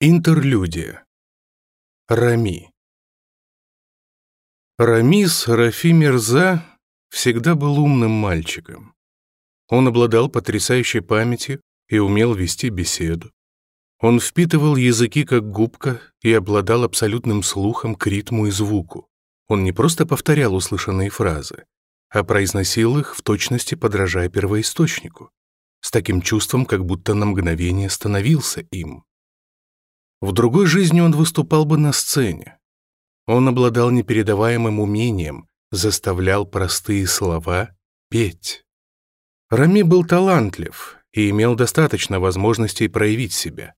Интерлюдия. Рами. Рамис Рафи Мирза всегда был умным мальчиком. Он обладал потрясающей памятью и умел вести беседу. Он впитывал языки как губка и обладал абсолютным слухом к ритму и звуку. Он не просто повторял услышанные фразы, а произносил их в точности, подражая первоисточнику, с таким чувством, как будто на мгновение становился им. В другой жизни он выступал бы на сцене. Он обладал непередаваемым умением, заставлял простые слова петь. Рами был талантлив и имел достаточно возможностей проявить себя.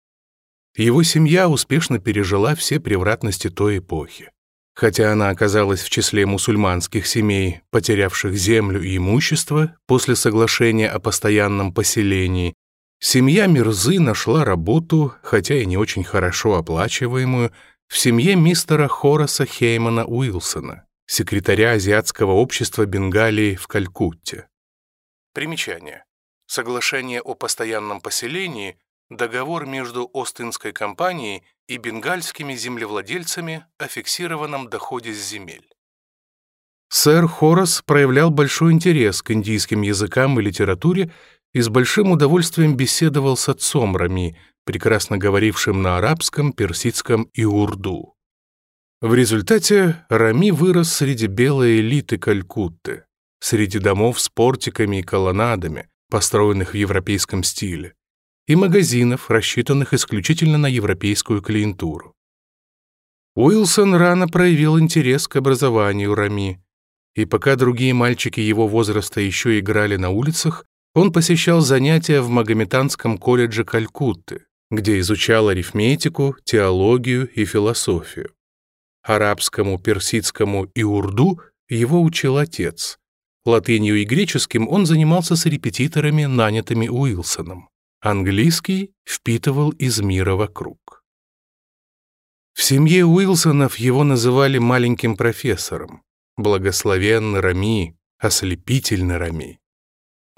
Его семья успешно пережила все превратности той эпохи. Хотя она оказалась в числе мусульманских семей, потерявших землю и имущество после соглашения о постоянном поселении, Семья Мирзы нашла работу, хотя и не очень хорошо оплачиваемую, в семье мистера Хораса Хеймана Уилсона, секретаря Азиатского общества Бенгалии в Калькутте. Примечание. Соглашение о постоянном поселении – договор между Остинской компанией и бенгальскими землевладельцами о фиксированном доходе с земель. Сэр Хорас проявлял большой интерес к индийским языкам и литературе и с большим удовольствием беседовал с отцом Рами, прекрасно говорившим на арабском, персидском и урду. В результате Рами вырос среди белой элиты Калькутты, среди домов с портиками и колоннадами, построенных в европейском стиле, и магазинов, рассчитанных исключительно на европейскую клиентуру. Уилсон рано проявил интерес к образованию Рами, и пока другие мальчики его возраста еще играли на улицах, он посещал занятия в Магометанском колледже Калькутты, где изучал арифметику, теологию и философию. Арабскому, персидскому и урду его учил отец. Латынью и греческим он занимался с репетиторами, нанятыми Уилсоном. Английский впитывал из мира вокруг. В семье Уилсонов его называли маленьким профессором. Благословенный Рами, ослепительный Рами.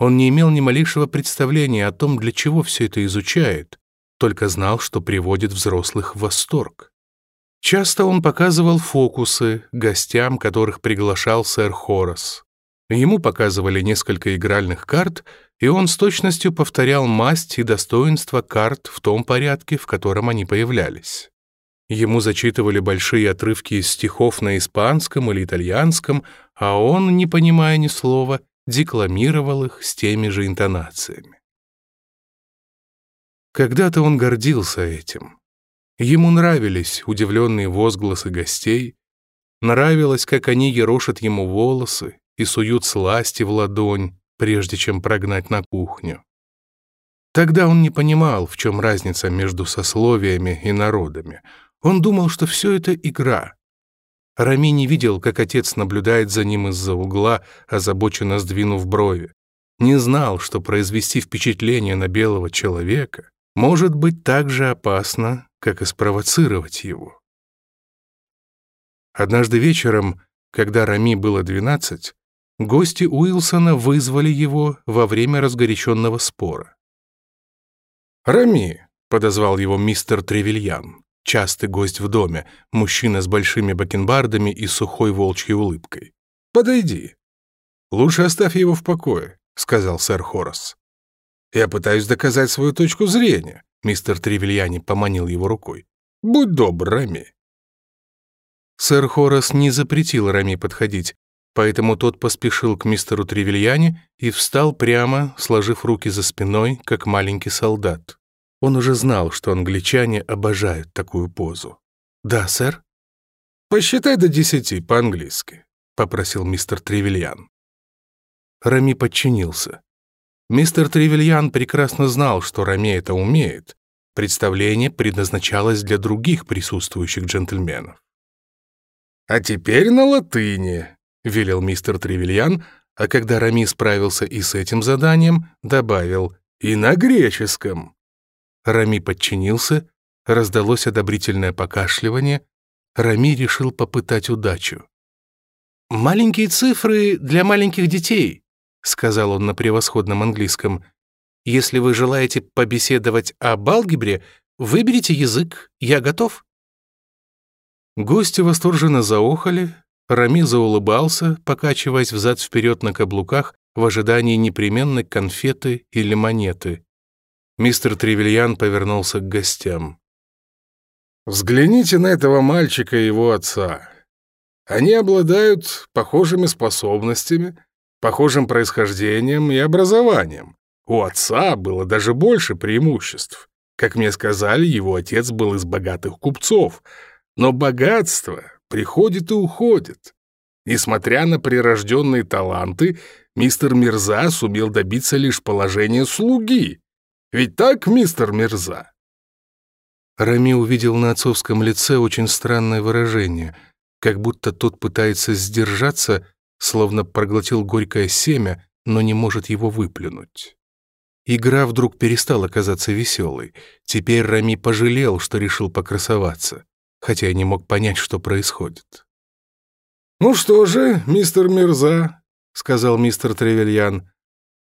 Он не имел ни малейшего представления о том, для чего все это изучает, только знал, что приводит взрослых в восторг. Часто он показывал фокусы гостям, которых приглашал сэр Хорас. Ему показывали несколько игральных карт, и он с точностью повторял масть и достоинство карт в том порядке, в котором они появлялись. Ему зачитывали большие отрывки из стихов на испанском или итальянском, а он, не понимая ни слова, декламировал их с теми же интонациями. Когда-то он гордился этим. Ему нравились удивленные возгласы гостей, нравилось, как они ерошат ему волосы и суют сласти в ладонь, прежде чем прогнать на кухню. Тогда он не понимал, в чем разница между сословиями и народами. Он думал, что все это игра, Рами не видел, как отец наблюдает за ним из-за угла, озабоченно сдвинув брови. Не знал, что произвести впечатление на белого человека может быть так же опасно, как и спровоцировать его. Однажды вечером, когда Рами было 12, гости Уилсона вызвали его во время разгоряченного спора. «Рами!» — подозвал его мистер Тревельян частый гость в доме, мужчина с большими бакенбардами и сухой волчьей улыбкой. «Подойди». «Лучше оставь его в покое», — сказал сэр Хорас. «Я пытаюсь доказать свою точку зрения», — мистер Тревельяни поманил его рукой. «Будь добр, Рами». Сэр Хорас не запретил Рами подходить, поэтому тот поспешил к мистеру Тревельяне и встал прямо, сложив руки за спиной, как маленький солдат. Он уже знал, что англичане обожают такую позу. «Да, сэр?» «Посчитай до десяти по-английски», — попросил мистер Тревельян. Рами подчинился. Мистер Тревельян прекрасно знал, что Рами это умеет. Представление предназначалось для других присутствующих джентльменов. «А теперь на латыни», — велел мистер Тревельян, а когда Рами справился и с этим заданием, добавил «и на греческом». Рами подчинился, раздалось одобрительное покашливание, Рами решил попытать удачу. «Маленькие цифры для маленьких детей», — сказал он на превосходном английском. «Если вы желаете побеседовать об алгебре, выберите язык, я готов». Гости восторженно заохали, Рами заулыбался, покачиваясь взад-вперед на каблуках в ожидании непременной конфеты или монеты. Мистер Тревельян повернулся к гостям. «Взгляните на этого мальчика и его отца. Они обладают похожими способностями, похожим происхождением и образованием. У отца было даже больше преимуществ. Как мне сказали, его отец был из богатых купцов. Но богатство приходит и уходит. Несмотря на прирожденные таланты, мистер Мирза сумел добиться лишь положения слуги. Ведь так, мистер Мерза. Рами увидел на отцовском лице очень странное выражение, как будто тот пытается сдержаться, словно проглотил горькое семя, но не может его выплюнуть. Игра вдруг перестала казаться веселой. Теперь Рами пожалел, что решил покрасоваться, хотя и не мог понять, что происходит. «Ну что же, мистер Мерза, — сказал мистер Тревельян,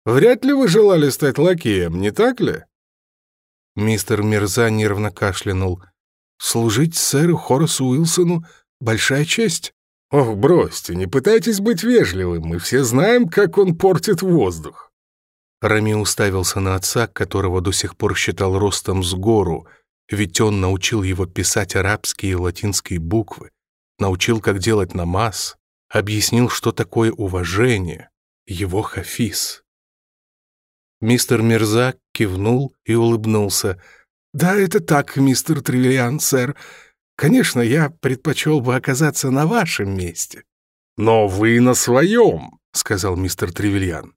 Вряд ли вы желали стать лакеем, не так ли?» Мистер Мирза нервно кашлянул. «Служить сэру Хорасу Уилсону — большая честь». «Ох, бросьте, не пытайтесь быть вежливым, мы все знаем, как он портит воздух». Рами уставился на отца, которого до сих пор считал ростом с гору, ведь он научил его писать арабские и латинские буквы, научил, как делать намаз, объяснил, что такое уважение, его хафиз. Мистер Мерзак кивнул и улыбнулся. «Да, это так, мистер Триллиан, сэр. Конечно, я предпочел бы оказаться на вашем месте». «Но вы на своем», — сказал мистер Тревельян.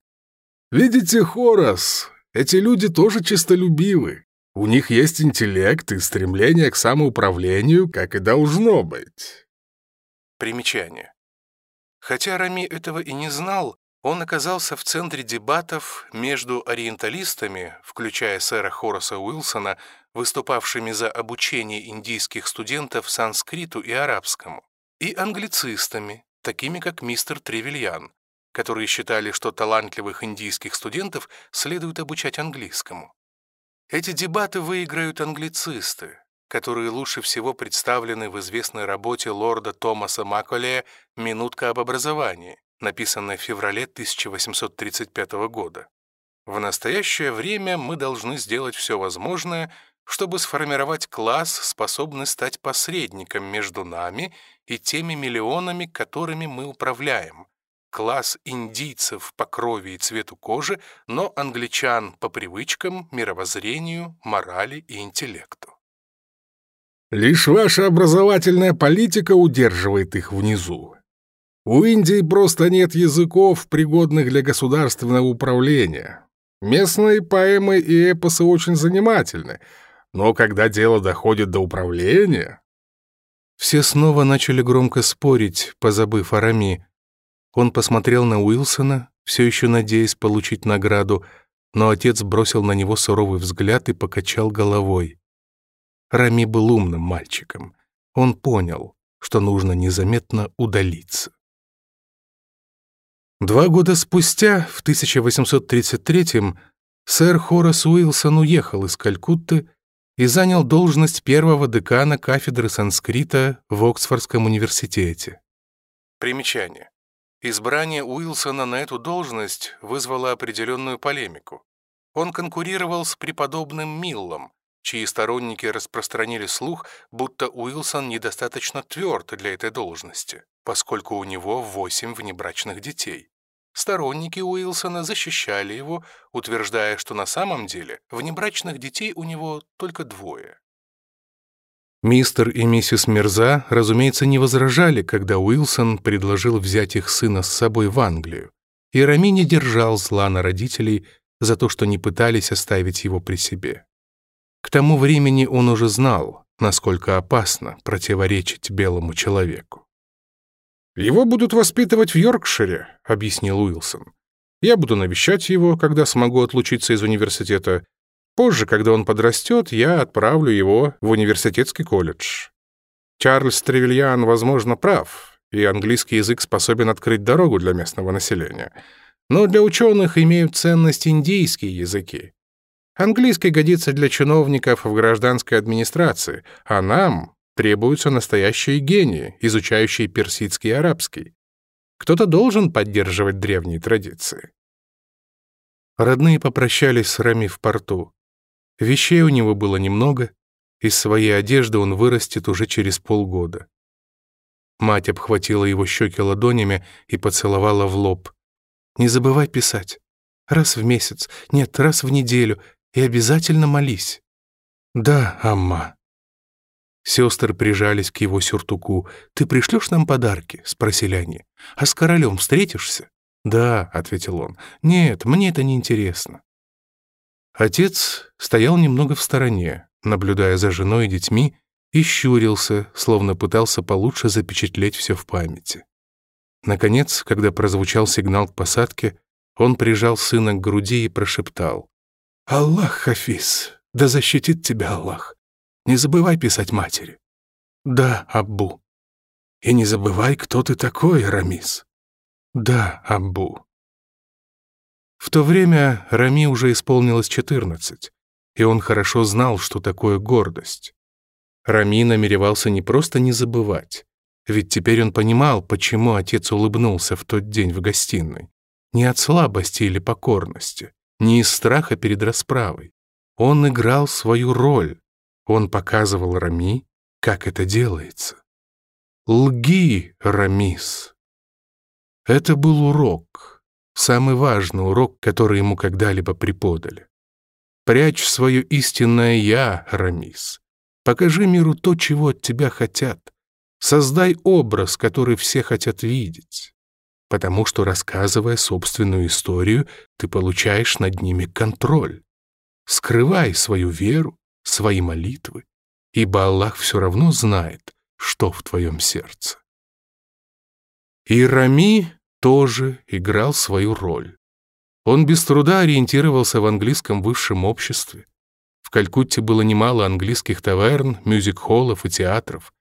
«Видите, Хорас, эти люди тоже честолюбивы. У них есть интеллект и стремление к самоуправлению, как и должно быть». Примечание. Хотя Рами этого и не знал, он оказался в центре дебатов между ориенталистами, включая сэра Хораса Уилсона, выступавшими за обучение индийских студентов санскриту и арабскому, и англицистами, такими как мистер Тревельян, которые считали, что талантливых индийских студентов следует обучать английскому. Эти дебаты выиграют англицисты, которые лучше всего представлены в известной работе лорда Томаса Макколея «Минутка об образовании», написанное в феврале 1835 года. В настоящее время мы должны сделать все возможное, чтобы сформировать класс, способный стать посредником между нами и теми миллионами, которыми мы управляем. Класс индийцев по крови и цвету кожи, но англичан по привычкам, мировоззрению, морали и интеллекту. Лишь ваша образовательная политика удерживает их внизу. У Индии просто нет языков, пригодных для государственного управления. Местные поэмы и эпосы очень занимательны, но когда дело доходит до управления... Все снова начали громко спорить, позабыв о Рами. Он посмотрел на Уилсона, все еще надеясь получить награду, но отец бросил на него суровый взгляд и покачал головой. Рами был умным мальчиком. Он понял, что нужно незаметно удалиться. Два года спустя, в 1833-м, сэр Хорас Уилсон уехал из Калькутты и занял должность первого декана кафедры санскрита в Оксфордском университете. Примечание. Избрание Уилсона на эту должность вызвало определенную полемику. Он конкурировал с преподобным Миллом, чьи сторонники распространили слух, будто Уилсон недостаточно тверд для этой должности поскольку у него восемь внебрачных детей. Сторонники Уилсона защищали его, утверждая, что на самом деле внебрачных детей у него только двое. Мистер и миссис Мирза, разумеется, не возражали, когда Уилсон предложил взять их сына с собой в Англию, и Рами не держал зла на родителей за то, что не пытались оставить его при себе. К тому времени он уже знал, насколько опасно противоречить белому человеку. «Его будут воспитывать в Йоркшире», — объяснил Уилсон. «Я буду навещать его, когда смогу отлучиться из университета. Позже, когда он подрастет, я отправлю его в университетский колледж». Чарльз Тревельян, возможно, прав, и английский язык способен открыть дорогу для местного населения. Но для ученых имеют ценность индийские языки. Английский годится для чиновников в гражданской администрации, а нам, требуются настоящие гении, изучающие персидский и арабский. Кто-то должен поддерживать древние традиции. Родные попрощались с Рами в порту. Вещей у него было немного, из своей одежды он вырастет уже через полгода. Мать обхватила его щеки ладонями и поцеловала в лоб. «Не забывай писать. Раз в месяц, нет, раз в неделю, и обязательно молись». «Да, Амма», Сестры прижались к его сюртуку. «Ты пришлешь нам подарки?» — спросили они. «А с королем встретишься?» «Да», — ответил он. «Нет, мне это неинтересно». Отец стоял немного в стороне, наблюдая за женой и детьми, и щурился, словно пытался получше запечатлеть все в памяти. Наконец, когда прозвучал сигнал к посадке, он прижал сына к груди и прошептал. «Аллах, Хафиз, да защитит тебя Аллах! Не забывай писать матери». «Да, Аббу». «И не забывай, кто ты такой, Рамис». «Да, Аббу». В то время Рами уже исполнилось 14, и он хорошо знал, что такое гордость. Рами намеревался не просто не забывать, ведь теперь он понимал, почему отец улыбнулся в тот день в гостиной. Не от слабости или покорности, не из страха перед расправой. Он играл свою роль, он показывал Рами, как это делается. «Лги, Рамис!» Это был урок, самый важный урок, который ему когда-либо преподали. «Прячь свое истинное «я», Рамис. Покажи миру то, чего от тебя хотят. Создай образ, который все хотят видеть. Потому что, рассказывая собственную историю, ты получаешь над ними контроль. Скрывай свою веру, свои молитвы, ибо Аллах все равно знает, что в твоем сердце. И Рами тоже играл свою роль. Он без труда ориентировался в английском высшем обществе. В Калькутте было немало английских таверн, мюзик-холлов и театров.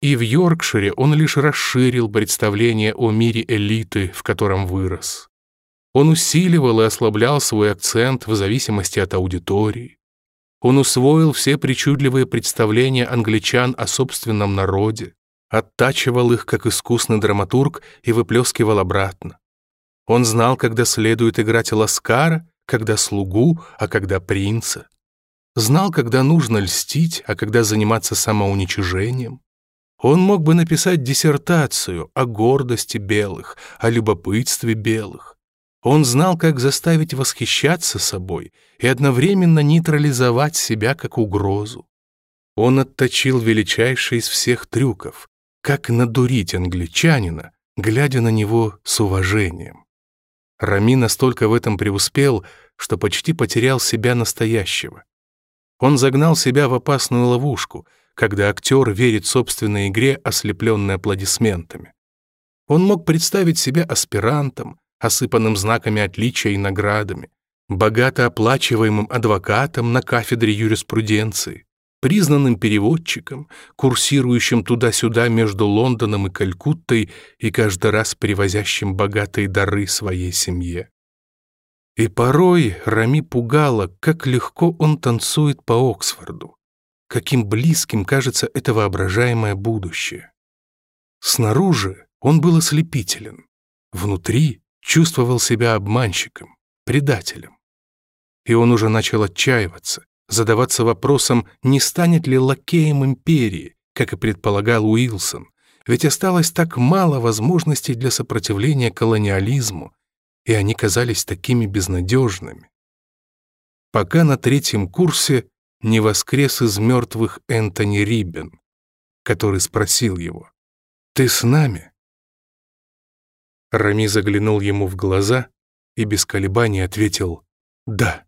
И в Йоркшире он лишь расширил представление о мире элиты, в котором вырос. Он усиливал и ослаблял свой акцент в зависимости от аудитории. Он усвоил все причудливые представления англичан о собственном народе, оттачивал их как искусный драматург и выплескивал обратно. Он знал, когда следует играть Ласкара, когда слугу, а когда принца. Знал, когда нужно льстить, а когда заниматься самоуничижением. Он мог бы написать диссертацию о гордости белых, о любопытстве белых, он знал, как заставить восхищаться собой и одновременно нейтрализовать себя как угрозу. Он отточил величайший из всех трюков, как надурить англичанина, глядя на него с уважением. Рами настолько в этом преуспел, что почти потерял себя настоящего. Он загнал себя в опасную ловушку, когда актер верит собственной игре, ослепленной аплодисментами. Он мог представить себя аспирантом, осыпанным знаками отличия и наградами, богато оплачиваемым адвокатом на кафедре юриспруденции, признанным переводчиком, курсирующим туда-сюда между Лондоном и Калькуттой и каждый раз привозящим богатые дары своей семье. И порой Рами пугало, как легко он танцует по Оксфорду, каким близким кажется это воображаемое будущее. Снаружи он был ослепителен, внутри чувствовал себя обманщиком, предателем. И он уже начал отчаиваться, задаваться вопросом, не станет ли лакеем империи, как и предполагал Уилсон, ведь осталось так мало возможностей для сопротивления колониализму, и они казались такими безнадежными. Пока на третьем курсе не воскрес из мертвых Энтони Риббен, который спросил его, «Ты с нами?» Рами заглянул ему в глаза и без колебаний ответил «Да».